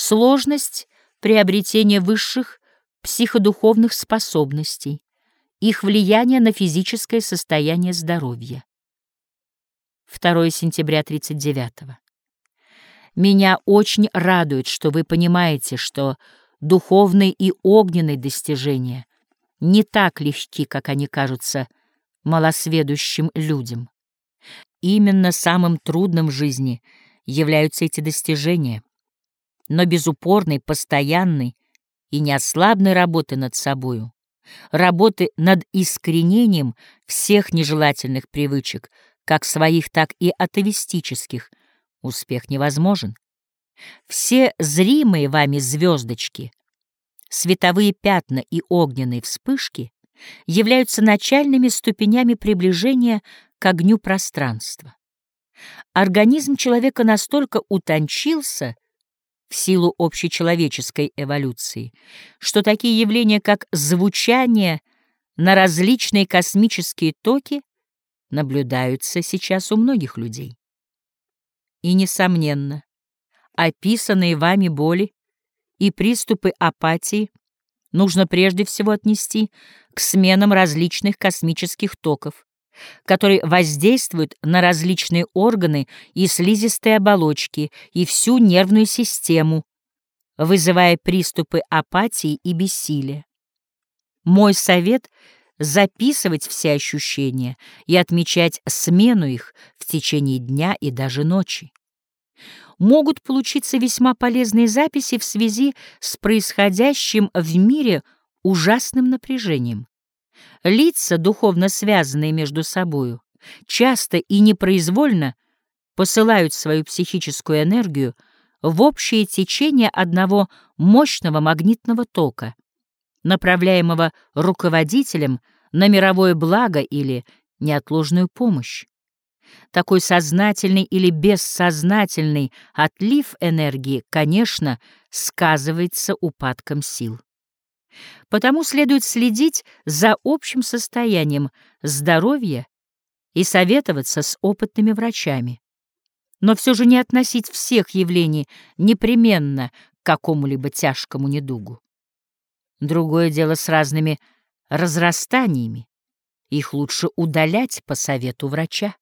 сложность приобретения высших психодуховных способностей, их влияние на физическое состояние здоровья. 2 сентября 39 -го. Меня очень радует, что вы понимаете, что духовные и огненные достижения не так легки, как они кажутся малосведущим людям. Именно самым трудным в жизни являются эти достижения, но без упорной, постоянной и неослабной работы над собою, работы над искоренением всех нежелательных привычек, как своих, так и атовистических, успех невозможен. Все зримые вами звездочки, световые пятна и огненные вспышки являются начальными ступенями приближения к огню пространства. Организм человека настолько утончился в силу общечеловеческой эволюции, что такие явления, как звучание на различные космические токи, наблюдаются сейчас у многих людей. И, несомненно, описанные вами боли и приступы апатии нужно прежде всего отнести к сменам различных космических токов, которые воздействуют на различные органы и слизистые оболочки и всю нервную систему, вызывая приступы апатии и бессилия. Мой совет — записывать все ощущения и отмечать смену их в течение дня и даже ночи. Могут получиться весьма полезные записи в связи с происходящим в мире ужасным напряжением. Лица, духовно связанные между собою, часто и непроизвольно посылают свою психическую энергию в общее течение одного мощного магнитного тока, направляемого руководителем на мировое благо или неотложную помощь. Такой сознательный или бессознательный отлив энергии, конечно, сказывается упадком сил. Потому следует следить за общим состоянием здоровья и советоваться с опытными врачами, но все же не относить всех явлений непременно к какому-либо тяжкому недугу. Другое дело с разными разрастаниями. Их лучше удалять по совету врача.